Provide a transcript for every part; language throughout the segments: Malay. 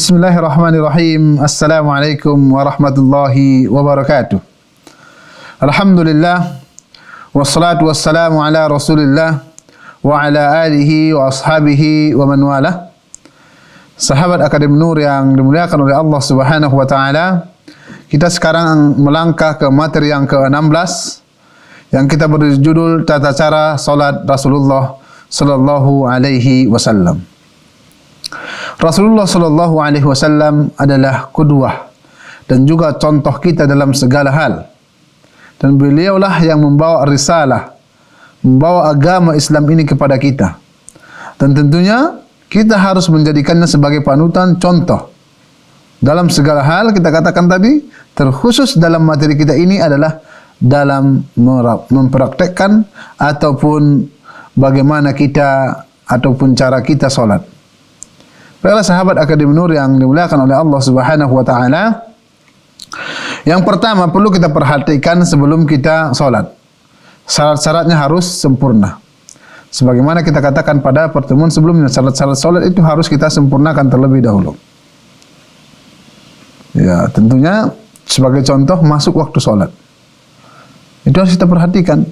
Bismillahirrahmanirrahim. Assalamualaikum warahmatullahi wabarakatuh. Alhamdulillah wassalatu wassalamu ala Rasulillah wa ala alihi wa ashabihi wa man wala. Sahabat Akademi Nur yang dimuliakan oleh Allah Subhanahu wa taala. Kita sekarang melangkah ke materi yang ke-16 yang kita berjudul tata cara salat Rasulullah sallallahu alaihi wasallam. Rasulullah sallallahu alaihi wasallam adalah kudwah dan juga contoh kita dalam segala hal. Dan beliaulah yang membawa risalah, membawa agama Islam ini kepada kita. Dan tentunya kita harus menjadikannya sebagai panutan contoh. Dalam segala hal kita katakan tadi, terkhusus dalam materi kita ini adalah dalam mempraktekkan ataupun bagaimana kita ataupun cara kita solat. Para sahabat Akademi Nur yang dimuliakan oleh Allah Subhanahu wa taala. Yang pertama perlu kita perhatikan sebelum kita salat. Syarat-syaratnya harus sempurna. Sebagaimana kita katakan pada pertemuan sebelumnya, syarat-syarat salat itu harus kita sempurnakan terlebih dahulu. Ya, tentunya sebagai contoh masuk waktu salat. Itu harus kita perhatikan.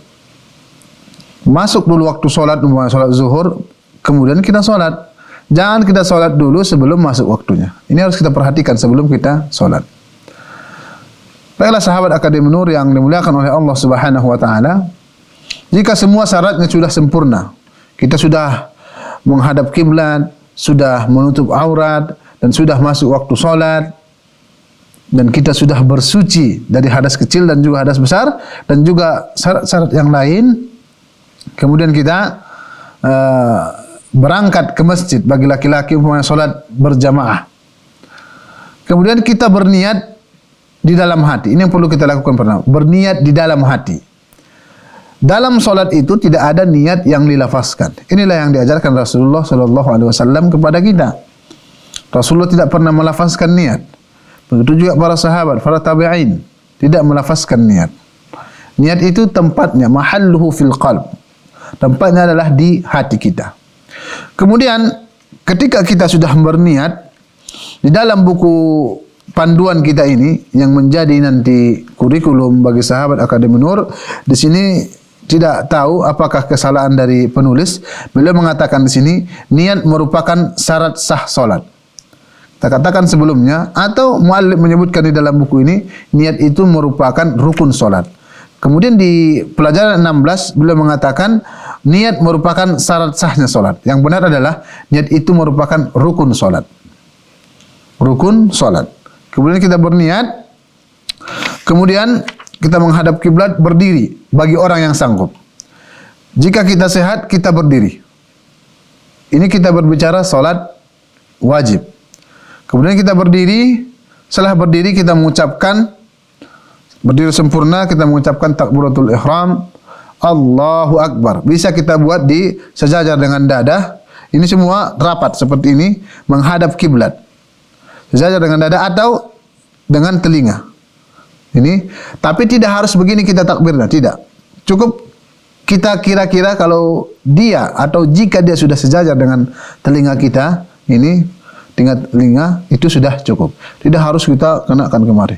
Masuk dulu waktu salat, salat zuhur, kemudian kita salat. Jangan kita solat dulu sebelum masuk waktunya. Ini harus kita perhatikan sebelum kita solat. Baiklah sahabat Akademi Nur yang dimuliakan oleh Allah Subhanahu wa taala. Jika semua syaratnya sudah sempurna, kita sudah menghadap kiblat, sudah menutup aurat dan sudah masuk waktu solat dan kita sudah bersuci dari hadas kecil dan juga hadas besar dan juga syarat-syarat yang lain kemudian kita uh, berangkat ke masjid bagi laki-laki umpamanya solat berjamaah. Kemudian kita berniat di dalam hati. Ini yang perlu kita lakukan pernah. Berniat di dalam hati. Dalam solat itu tidak ada niat yang dilafazkan. Inilah yang diajarkan Rasulullah Sallallahu Alaihi Wasallam kepada kita. Rasulullah tidak pernah melafazkan niat. Begitu juga para sahabat, para tabi'in tidak melafazkan niat. Niat itu tempatnya, mahalluhu fil qalb. Tempatnya adalah di hati kita. Kemudian ketika kita sudah berniat di dalam buku panduan kita ini yang menjadi nanti kurikulum bagi sahabat Akademi Nur di sini tidak tahu apakah kesalahan dari penulis. Beliau mengatakan di sini niat merupakan syarat sah solat. Kita katakan sebelumnya atau muallif menyebutkan di dalam buku ini niat itu merupakan rukun solat. Kemudian di pelajaran 16 beliau mengatakan niat merupakan syarat sahnya solat. Yang benar adalah niat itu merupakan rukun solat. Rukun solat. Kemudian kita berniat, kemudian kita menghadap kiblat berdiri bagi orang yang sanggup. Jika kita sehat, kita berdiri. Ini kita berbicara solat wajib. Kemudian kita berdiri, setelah berdiri kita mengucapkan berdiri sempurna, kita mengucapkan takbiratul ihram, Allahu Akbar. Bisa kita buat di sejajar dengan dada. Ini semua rapat seperti ini menghadap kiblat. Sejajar dengan dada atau dengan telinga. Ini tapi tidak harus begini kita takbirnya, tidak. Cukup kita kira-kira kalau dia atau jika dia sudah sejajar dengan telinga kita, ini tinggal telinga itu sudah cukup. Tidak harus kita kenakan kemari.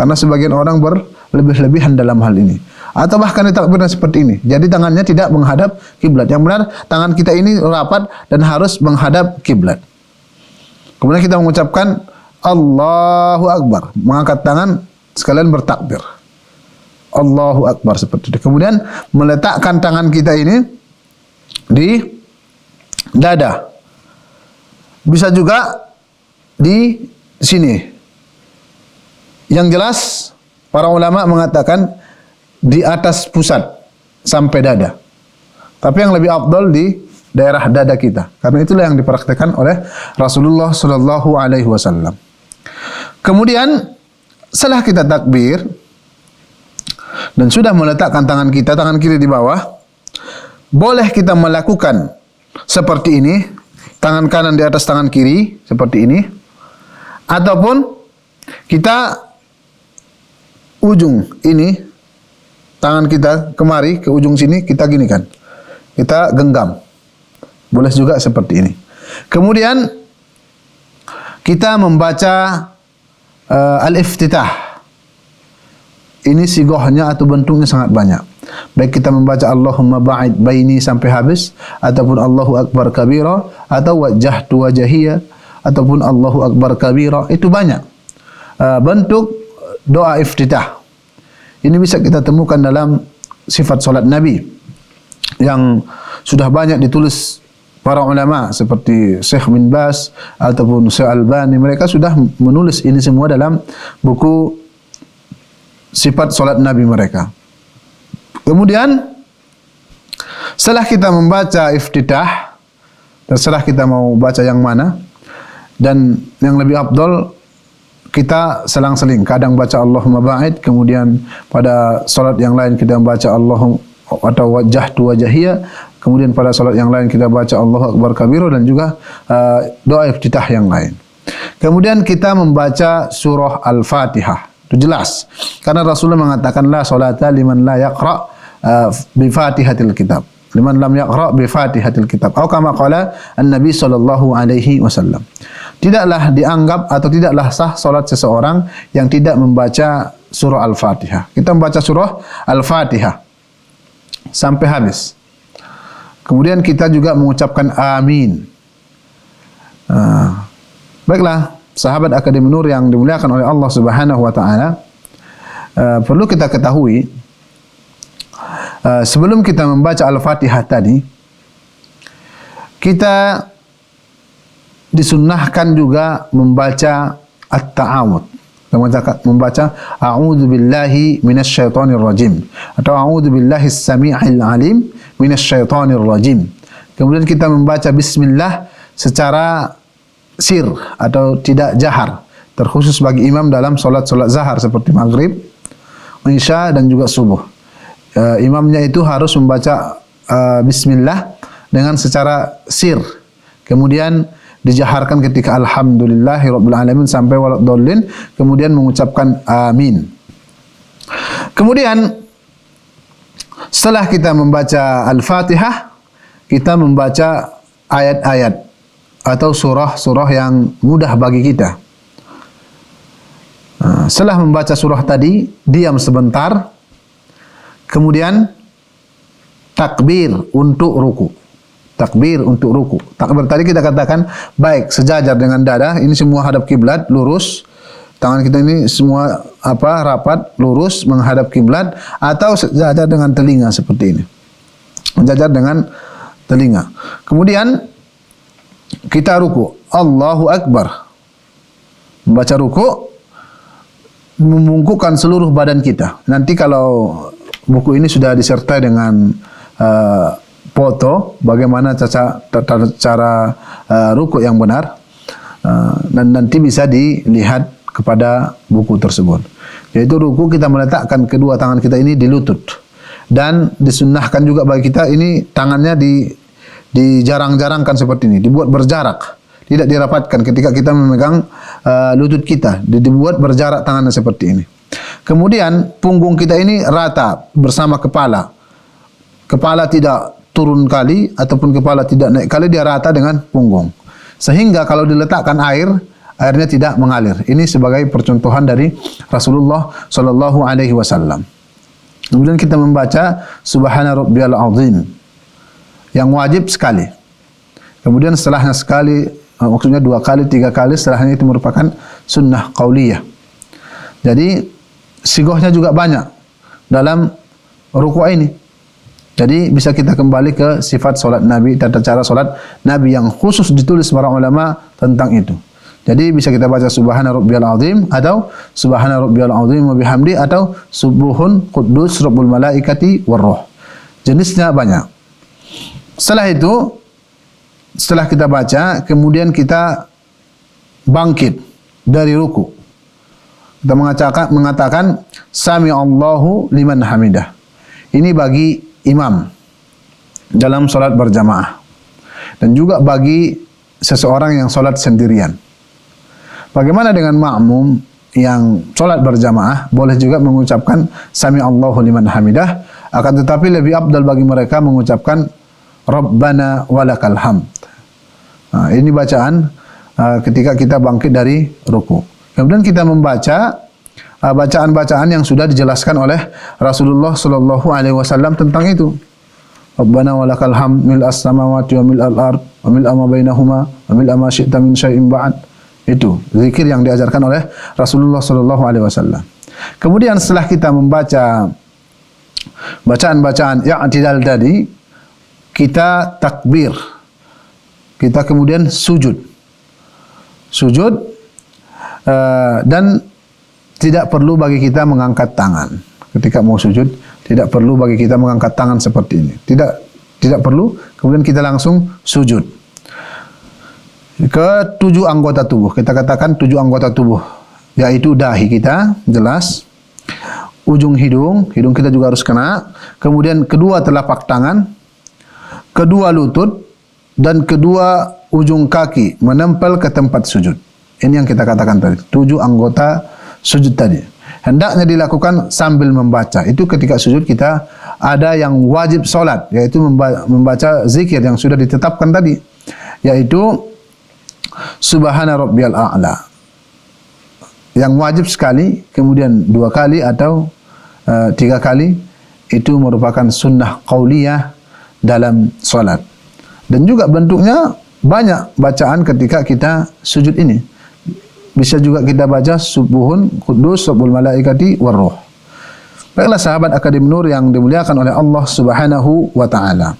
Karena sebagian orang berlebih-lebihan dalam hal ini atau bahkan ditakbirkan seperti ini. Jadi tangannya tidak menghadap kiblat. Yang benar tangan kita ini rapat dan harus menghadap kiblat. Kemudian kita mengucapkan Allahu Akbar, mengangkat tangan sekalian bertakbir. Allahu Akbar seperti itu. Kemudian meletakkan tangan kita ini di dada. Bisa juga di sini. Yang jelas para ulama mengatakan di atas pusat sampai dada. Tapi yang lebih abdul di daerah dada kita. Karena itulah yang dipraktikkan oleh Rasulullah sallallahu alaihi wasallam. Kemudian setelah kita takbir dan sudah meletakkan tangan kita tangan kiri di bawah, boleh kita melakukan seperti ini, tangan kanan di atas tangan kiri seperti ini ataupun kita ujung ini tangan kita kemari ke ujung sini kita gini kan kita genggam boleh juga seperti ini kemudian kita membaca uh, al-iftitah. Ini sigohnya atau bentuknya sangat banyak. Baik kita membaca Allahumma ba'id baini sampai habis ataupun Allahu akbar kabira atau wajhtu wajhiyya ataupun Allahu akbar kabira itu banyak. Uh, bentuk doa iftitah. Ini bisa kita temukan dalam sifat solat Nabi yang sudah banyak ditulis para ulama seperti Syekh bin Bas ataupun Syekh Albani mereka sudah menulis ini semua dalam buku sifat solat Nabi mereka. Kemudian setelah kita membaca iftitah terserah kita mau baca yang mana dan yang lebih abdul kita selang-seling kadang baca Allahumma ba'id kemudian pada solat yang lain kita baca Allahumma atau wajah tu wajahiyah kemudian pada solat yang lain kita baca Allahu Akbar kabiru dan juga uh, doa iftitah yang lain. Kemudian kita membaca surah Al-Fatihah. Itu jelas. Karena Rasulullah mengatakan la salata liman la yaqra uh, bi fatihatil kitab. Liman lam yaqra bi fatihatil kitab. Atau kama qala an-nabi sallallahu alaihi wasallam tidaklah dianggap atau tidaklah sah solat seseorang yang tidak membaca surah Al-Fatihah. Kita membaca surah Al-Fatihah sampai habis. Kemudian kita juga mengucapkan amin. Uh, baiklah, sahabat Akademi Nur yang dimuliakan oleh Allah Subhanahu wa taala, uh, perlu kita ketahui uh, sebelum kita membaca Al-Fatihah tadi kita disunnahkan juga membaca at-ta'awud. Membaca membaca a'udzu billahi minasyaitonir rajim atau a'udzu billahi as-sami'il alim minasyaitonir rajim kemudian kita membaca bismillah secara sir atau tidak jahar terkhusus bagi imam dalam solat-solat zahar seperti maghrib isya dan juga subuh. Uh, imamnya itu harus membaca uh, bismillah dengan secara sir. Kemudian dijaharkan ketika alhamdulillahi rabbil alamin sampai walad dolin kemudian mengucapkan amin. Kemudian setelah kita membaca al-fatihah kita membaca ayat-ayat atau surah-surah yang mudah bagi kita. Setelah membaca surah tadi diam sebentar. Kemudian takbir untuk ruku' takbir untuk ruku. Takbir tadi kita katakan baik sejajar dengan dada, ini semua hadap kiblat lurus. Tangan kita ini semua apa rapat lurus menghadap kiblat atau sejajar dengan telinga seperti ini. Sejajar dengan telinga. Kemudian kita ruku. Allahu akbar. Membaca ruku membungkukkan seluruh badan kita. Nanti kalau buku ini sudah disertai dengan uh, foto bagaimana cara cara, cara uh, ruku yang benar uh, dan nanti bisa dilihat kepada buku tersebut. Yaitu ruku kita meletakkan kedua tangan kita ini di lutut dan disunnahkan juga bagi kita ini tangannya di dijarang-jarangkan seperti ini, dibuat berjarak, tidak dirapatkan ketika kita memegang uh, lutut kita, dibuat berjarak tangannya seperti ini. Kemudian punggung kita ini rata bersama kepala. Kepala tidak turun kali ataupun kepala tidak naik kali dia rata dengan punggung. Sehingga kalau diletakkan air, airnya tidak mengalir. Ini sebagai percontohan dari Rasulullah sallallahu alaihi wasallam. Kemudian kita membaca Subhana rabbiyal azim yang wajib sekali. Kemudian setelahnya sekali, eh, maksudnya dua kali, tiga kali, setelahnya itu merupakan sunnah qauliyah. Jadi sigohnya juga banyak dalam rukuk ini. Jadi bisa kita kembali ke sifat solat Nabi, tata cara solat Nabi yang khusus ditulis para ulama tentang itu. Jadi bisa kita baca Subhana Rabbiyal Azim atau Subhana Rabbiyal Azim wa bihamdi atau Subuhun Quddus Rabbul Malaikati Warroh. Jenisnya banyak. Setelah itu, setelah kita baca, kemudian kita bangkit dari ruku. Kita mengatakan, mengatakan Sami Allahu liman hamidah. Ini bagi imam dalam solat berjamaah dan juga bagi seseorang yang solat sendirian. Bagaimana dengan makmum yang solat berjamaah boleh juga mengucapkan Sami Allahu liman hamidah akan tetapi lebih abdal bagi mereka mengucapkan Rabbana walakal hamd. Nah, ini bacaan uh, ketika kita bangkit dari ruku. Kemudian kita membaca bacaan-bacaan yang sudah dijelaskan oleh Rasulullah sallallahu alaihi wasallam tentang itu. Rabbana walakal hamd mil as-samawati wa mil al-ard wa mil ma bainahuma wa mil ma syi'ta min syai'in ba'd. Itu zikir yang diajarkan oleh Rasulullah sallallahu alaihi wasallam. Kemudian setelah kita membaca bacaan-bacaan i'tidal tadi, kita takbir. Kita kemudian sujud. Sujud uh, dan tidak perlu bagi kita mengangkat tangan ketika mau sujud tidak perlu bagi kita mengangkat tangan seperti ini. Tidak tidak perlu. Kemudian kita langsung sujud. Ke tujuh anggota tubuh. Kita katakan tujuh anggota tubuh. Yaitu dahi kita, jelas. Ujung hidung, hidung kita juga harus kena. Kemudian kedua telapak tangan. Kedua lutut. Dan kedua ujung kaki menempel ke tempat sujud. Ini yang kita katakan tadi. Tujuh anggota sujud tadi hendaknya dilakukan sambil membaca. Itu ketika sujud kita ada yang wajib solat, yaitu membaca zikir yang sudah ditetapkan tadi, yaitu Subhana Rabbiyal A'la. Yang wajib sekali, kemudian dua kali atau uh, tiga kali, itu merupakan sunnah qauliyah dalam solat. Dan juga bentuknya banyak bacaan ketika kita sujud ini bisa juga kita baca subuhun kudus subul malaikati warruh. Baiklah sahabat Akademi Nur yang dimuliakan oleh Allah Subhanahu wa taala.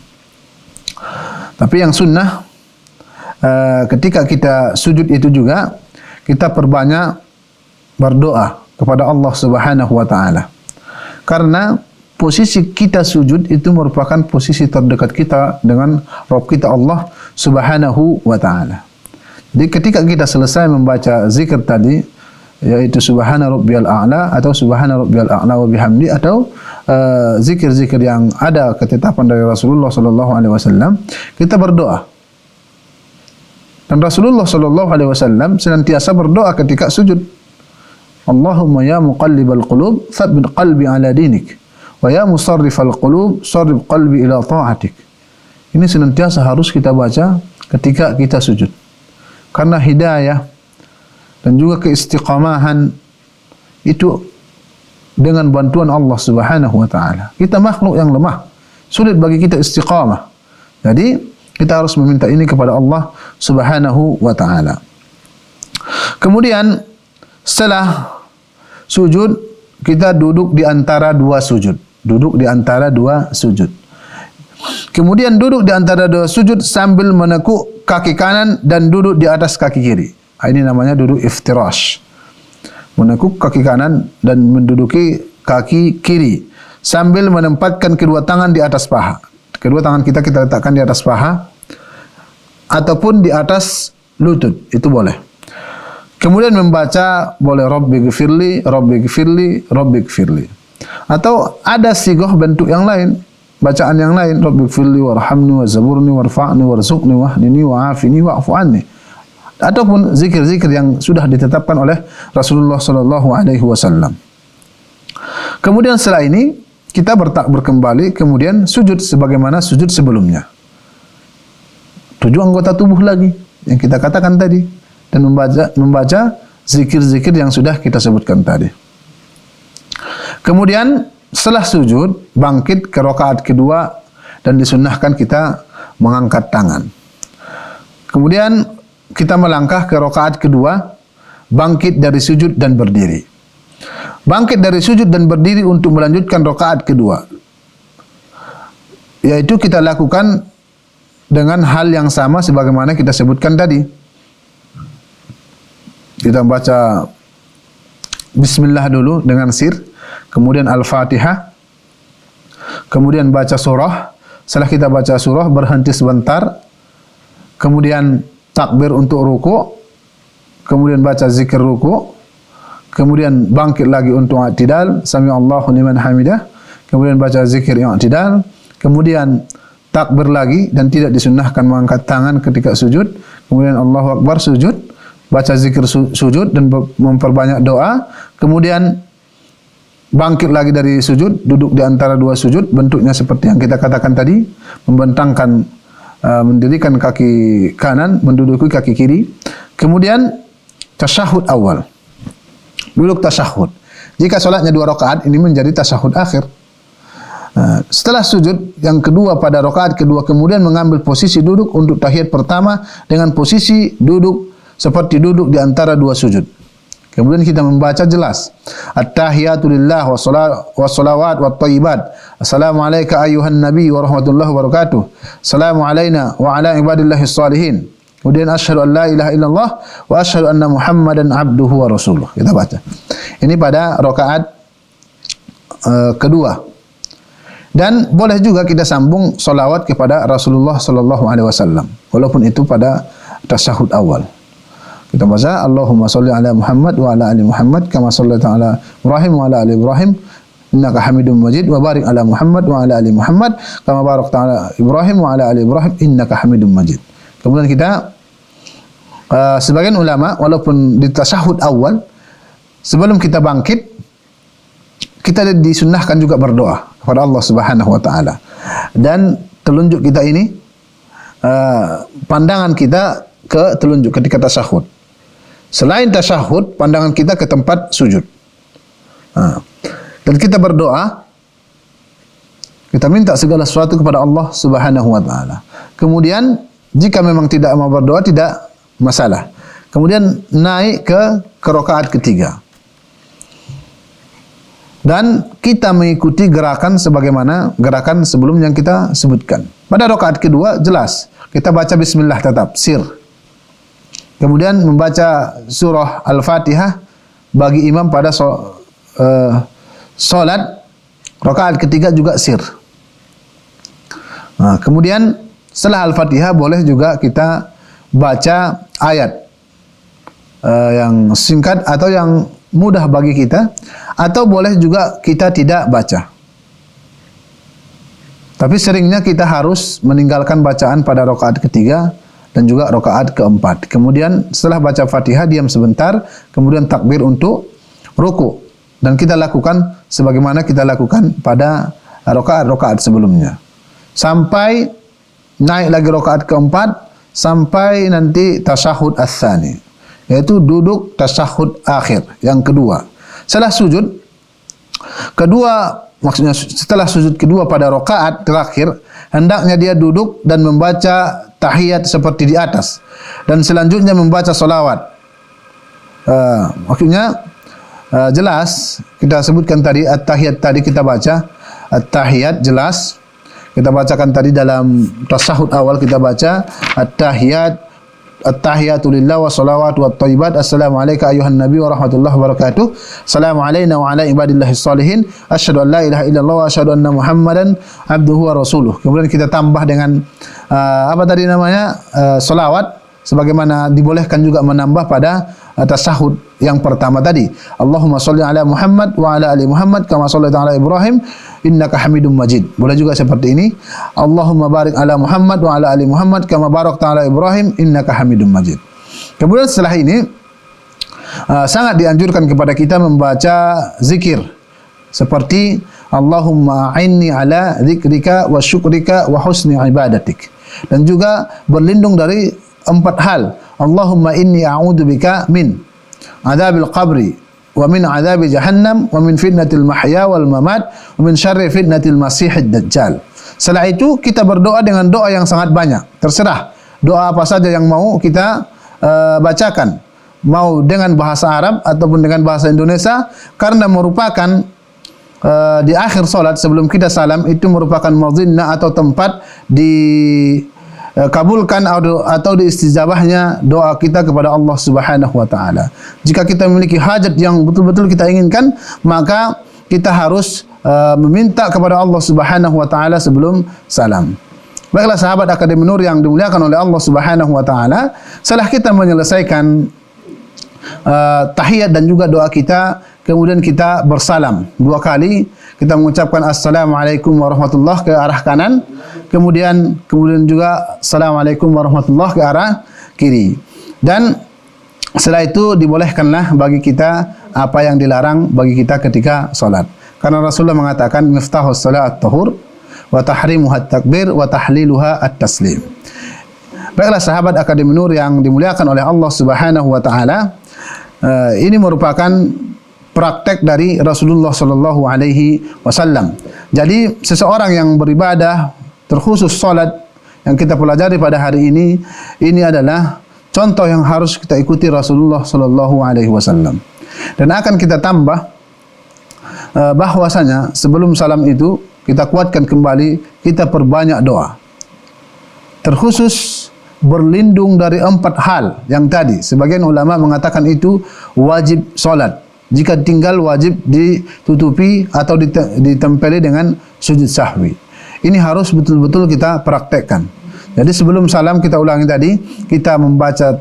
Tapi yang sunnah uh, ketika kita sujud itu juga kita perbanyak berdoa kepada Allah Subhanahu wa taala. Karena posisi kita sujud itu merupakan posisi terdekat kita dengan Rabb kita Allah Subhanahu wa taala. Jadi ketika kita selesai membaca zikir tadi yaitu subhana rabbiyal a'la atau subhana rabbiyal a'la wa bihamdi atau uh, zikir-zikir uh, yang ada ketetapan dari Rasulullah sallallahu alaihi wasallam kita berdoa. Dan Rasulullah sallallahu alaihi wasallam senantiasa berdoa ketika sujud. Allahumma ya muqallibal qulub tsabbit qalbi ala dinik wa ya musarrifal qulub sarrif qalbi ila ta'atik. Ini senantiasa harus kita baca ketika kita sujud karena hidayah dan juga keistiqamahan itu dengan bantuan Allah Subhanahu wa taala. Kita makhluk yang lemah, sulit bagi kita istiqamah. Jadi, kita harus meminta ini kepada Allah Subhanahu wa taala. Kemudian setelah sujud kita duduk di antara dua sujud. Duduk di antara dua sujud. Kemudian duduk di antara dua sujud sambil menekuk kaki kanan dan duduk di atas kaki kiri. Ah, ini namanya duduk iftirash. Menekuk kaki kanan dan menduduki kaki kiri sambil menempatkan kedua tangan di atas paha. Kedua tangan kita kita letakkan di atas paha ataupun di atas lutut. Itu boleh. Kemudian membaca boleh Rabbi gfirli, Rabbi gfirli, Rabbi gfirli. Atau ada sigoh bentuk yang lain bacaan yang lain rabbi firli warhamni wazaburni warfa'ni warzuqni wahdini wa'afini wa'fu anni. Ataupun zikir-zikir yang sudah ditetapkan oleh Rasulullah sallallahu alaihi wasallam. Kemudian setelah ini kita bertakbir kembali kemudian sujud sebagaimana sujud sebelumnya. Tujuh anggota tubuh lagi yang kita katakan tadi dan membaca membaca zikir-zikir yang sudah kita sebutkan tadi. Kemudian setelah sujud bangkit ke rakaat kedua dan disunnahkan kita mengangkat tangan. Kemudian kita melangkah ke rakaat kedua bangkit dari sujud dan berdiri. Bangkit dari sujud dan berdiri untuk melanjutkan rakaat kedua. Yaitu kita lakukan dengan hal yang sama sebagaimana kita sebutkan tadi. Kita baca bismillah dulu dengan sir kemudian Al-Fatihah, kemudian baca surah. Setelah kita baca surah, berhenti sebentar, kemudian takbir untuk ruku, kemudian baca zikir ruku, kemudian bangkit lagi untuk i'tidal, sami Allahu liman hamidah, kemudian baca zikir i'tidal, kemudian takbir lagi dan tidak disunnahkan mengangkat tangan ketika sujud, kemudian Allahu Akbar sujud, baca zikir sujud dan memperbanyak doa, kemudian bangkit lagi dari sujud, duduk di antara dua sujud, bentuknya seperti yang kita katakan tadi, membentangkan, uh, mendirikan kaki kanan, menduduki kaki kiri, Kemudian tasyahud awal. Duduk tasyahud. Jika solatnya dua rakaat ini menjadi tasyahud akhir. Uh, setelah sujud yang kedua pada rakaat kedua kemudian mengambil posisi duduk untuk tahiyat pertama dengan posisi duduk seperti duduk di antara dua sujud. Kemudian kita membaca jelas. At-tahiyatu lillah wa salawat wa tayyibat. Assalamualaikum ayuhan nabi wa rahmatullahi wa barakatuh. Alayna wa ala ibadillahi salihin. Kemudian asyhadu an la ilaha illallah wa asyhadu anna Muhammadan abduhu wa rasuluh. Kita baca. Ini pada rakaat uh, kedua. Dan boleh juga kita sambung solawat kepada Rasulullah sallallahu alaihi wasallam walaupun itu pada tasyahud awal. Kita baca Allahumma salli ala Muhammad wa ala ali Muhammad kama sallaita ala Ibrahim wa ala ali Ibrahim innaka Hamidum Majid wa barik ala Muhammad wa ala ali Muhammad kama barakta ala Ibrahim wa ala ali Ibrahim innaka Hamidum Majid. Kemudian kita uh, sebagian ulama walaupun di tasyahud awal sebelum kita bangkit kita disunnahkan juga berdoa kepada Allah Subhanahu wa taala. Dan telunjuk kita ini uh, pandangan kita ke telunjuk ketika tasyahud. Selain tasyahud, pandangan kita ke tempat sujud. Uh, dan kita berdoa kita minta segala sesuatu kepada Allah Subhanahu wa taala. Kemudian jika memang tidak mau berdoa tidak masalah. Kemudian naik ke kerokaat ketiga. Dan kita mengikuti gerakan sebagaimana gerakan sebelum yang kita sebutkan. Pada rokaat kedua jelas kita baca Bismillah tetap sir. Kemudian membaca surah Al-Fatihah bagi imam pada so, uh, solat rokaat ketiga juga sir. Nah, kemudian setelah Al-Fatihah boleh juga kita baca ayat uh, yang singkat atau yang mudah bagi kita atau boleh juga kita tidak baca. Tapi seringnya kita harus meninggalkan bacaan pada rakaat ketiga dan juga rakaat keempat. Kemudian setelah baca Fatihah diam sebentar, kemudian takbir untuk ruku dan kita lakukan sebagaimana kita lakukan pada rakaat-rakaat sebelumnya. Sampai naik lagi rakaat keempat sampai nanti tasyahud ats-tsani yaitu duduk tasyahud akhir yang kedua. Setelah sujud kedua maksudnya setelah sujud kedua pada rakaat terakhir hendaknya dia duduk dan membaca tahiyat seperti di atas. Dan selanjutnya membaca solawat. Uh, maksudnya uh, jelas kita sebutkan tadi at-tahiyat tadi kita baca. At-tahiyat jelas. Kita bacakan tadi dalam tasahud awal kita baca at-tahiyat at-tahiyatu lillah wa salawat wa tayyibat assalamu alayka ayuhan nabi wa rahmatullahi wa barakatuh. Assalamu alayna wa ala ibadillahi salihin asyhadu an la ilaha illallah wa asyhadu anna muhammadan abduhu wa rasuluh. Kemudian kita tambah dengan uh, apa tadi namanya? Uh, salawat. Sebagaimana dibolehkan juga menambah pada tasahud yang pertama tadi. Allahumma salli ala Muhammad wa ala ali Muhammad kama sallaita ala Ibrahim innaka Hamidum Majid. Boleh juga seperti ini. Allahumma barik ala Muhammad wa ala ali Muhammad kama barakta ala Ibrahim innaka Hamidum Majid. Kemudian setelah ini uh, sangat dianjurkan kepada kita membaca zikir seperti Allahumma a'inni ala zikrika wa syukrika wa husni ibadatik dan juga berlindung dari empat hal Allahumma inni a'udhu bika min adabil qabri wa min adabi jahannam wa min fitnatil mahya wal mamat wa min syarri fitnatil masihid dajjal. Setelah itu kita berdoa dengan doa yang sangat banyak. Terserah doa apa saja yang mau kita uh, bacakan. Mau dengan bahasa Arab ataupun dengan bahasa Indonesia karena merupakan uh, di akhir solat sebelum kita salam itu merupakan mazinna atau tempat di kabulkan atau diistijabahnya doa kita kepada Allah Subhanahu wa taala. Jika kita memiliki hajat yang betul-betul kita inginkan, maka kita harus uh, meminta kepada Allah Subhanahu wa taala sebelum salam. Baiklah sahabat Akademi Nur yang dimuliakan oleh Allah Subhanahu wa taala, setelah kita menyelesaikan uh, tahiyat dan juga doa kita, kemudian kita bersalam dua kali. Kita mengucapkan assalamualaikum warahmatullahi ke arah kanan. Kemudian kemudian juga assalamualaikum warahmatullahi ke arah kiri. Dan setelah itu dibolehkanlah bagi kita apa yang dilarang bagi kita ketika solat. Karena Rasulullah mengatakan miftahus salat at-tahur wa tahrimuha at-takbir wa tahliluha at-taslim. Baiklah sahabat Akademi Nur yang dimuliakan oleh Allah Subhanahu wa taala, uh, ini merupakan praktek dari Rasulullah sallallahu alaihi wasallam. Jadi seseorang yang beribadah terkhusus salat yang kita pelajari pada hari ini ini adalah contoh yang harus kita ikuti Rasulullah sallallahu alaihi wasallam. Dan akan kita tambah uh, bahwasanya sebelum salam itu kita kuatkan kembali kita perbanyak doa. Terkhusus berlindung dari empat hal yang tadi. Sebagian ulama mengatakan itu wajib solat. Jika tinggal wajib ditutupi atau ditempeli dengan sujud sahwi. Ini harus betul-betul kita praktekkan. Jadi sebelum salam kita ulangi tadi, kita membaca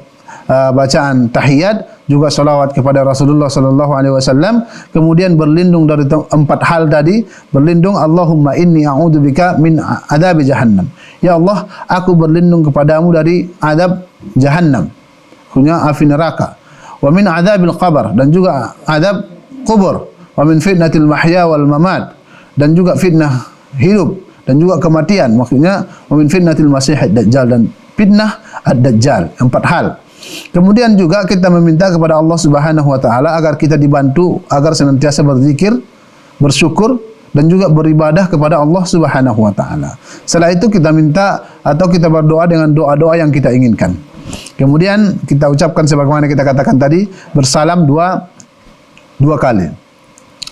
uh, bacaan tahiyat juga salawat kepada Rasulullah sallallahu alaihi wasallam kemudian berlindung dari empat hal tadi berlindung Allahumma inni a'udzubika min adab jahannam ya Allah aku berlindung kepadamu dari adab jahannam punya api neraka wa min adabil qabr dan juga adab kubur wa min fitnatil mahya wal mamat dan juga fitnah hidup dan juga kematian maksudnya wa min fitnatil masih dajjal dan fitnah ad-dajjal empat hal Kemudian juga kita meminta kepada Allah Subhanahu wa taala agar kita dibantu agar senantiasa berzikir, bersyukur dan juga beribadah kepada Allah Subhanahu wa taala. Setelah itu kita minta atau kita berdoa dengan doa-doa yang kita inginkan. Kemudian kita ucapkan sebagaimana kita katakan tadi, bersalam dua dua kali.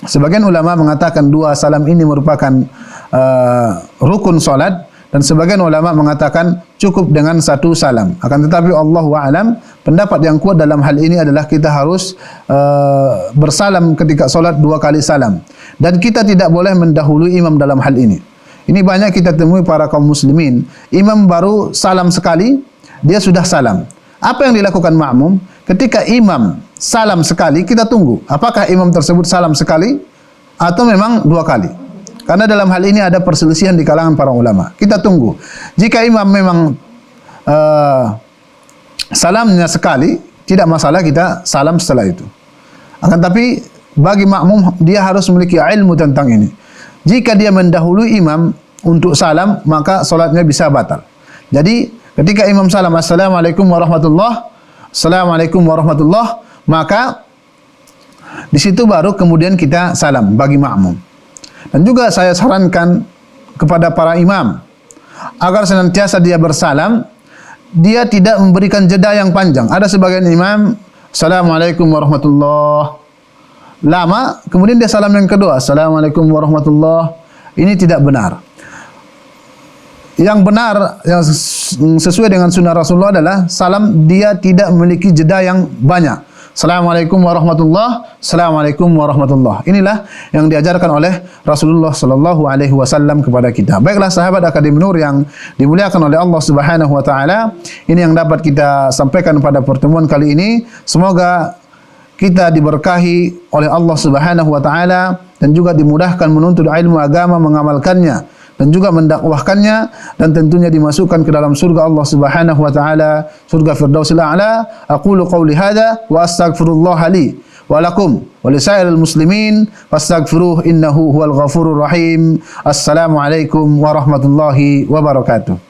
Sebagian ulama mengatakan dua salam ini merupakan uh, rukun salat dan sebagian ulama mengatakan cukup dengan satu salam. Akan tetapi Allah alam pendapat yang kuat dalam hal ini adalah kita harus uh, bersalam ketika solat dua kali salam. Dan kita tidak boleh mendahului imam dalam hal ini. Ini banyak kita temui para kaum muslimin. Imam baru salam sekali, dia sudah salam. Apa yang dilakukan makmum? Ketika imam salam sekali, kita tunggu. Apakah imam tersebut salam sekali atau memang dua kali? Karena dalam hal ini ada perselisihan di kalangan para ulama. Kita tunggu. Jika imam memang uh, salamnya sekali, tidak masalah kita salam setelah itu. Akan tapi bagi makmum dia harus memiliki ilmu tentang ini. Jika dia mendahului imam untuk salam, maka solatnya bisa batal. Jadi ketika imam salam, Assalamualaikum warahmatullah, Assalamualaikum warahmatullah, maka di situ baru kemudian kita salam bagi makmum. Dan juga saya sarankan kepada para imam agar senantiasa dia bersalam, dia tidak memberikan jeda yang panjang. Ada sebagian imam, Assalamualaikum warahmatullahi Lama, kemudian dia salam yang kedua, Assalamualaikum warahmatullahi Ini tidak benar. Yang benar, yang sesuai dengan sunnah Rasulullah adalah salam dia tidak memiliki jeda yang banyak. Assalamualaikum warahmatullahi Assalamualaikum warahmatullahi Inilah yang diajarkan oleh Rasulullah sallallahu alaihi wasallam kepada kita. Baiklah sahabat Akademi Nur yang dimuliakan oleh Allah Subhanahu wa taala, ini yang dapat kita sampaikan pada pertemuan kali ini. Semoga kita diberkahi oleh Allah Subhanahu wa taala dan juga dimudahkan menuntut ilmu agama mengamalkannya dan juga mendakwahkannya dan tentunya dimasukkan ke dalam surga Allah Subhanahu wa taala surga firdausil a'la aqulu qawli hadha wa astaghfirullah li wa lakum wa lisairil muslimin. Fastaghfiruh innahu huwal ghafurur rahim. Assalamu alaikum warahmatullahi wabarakatuh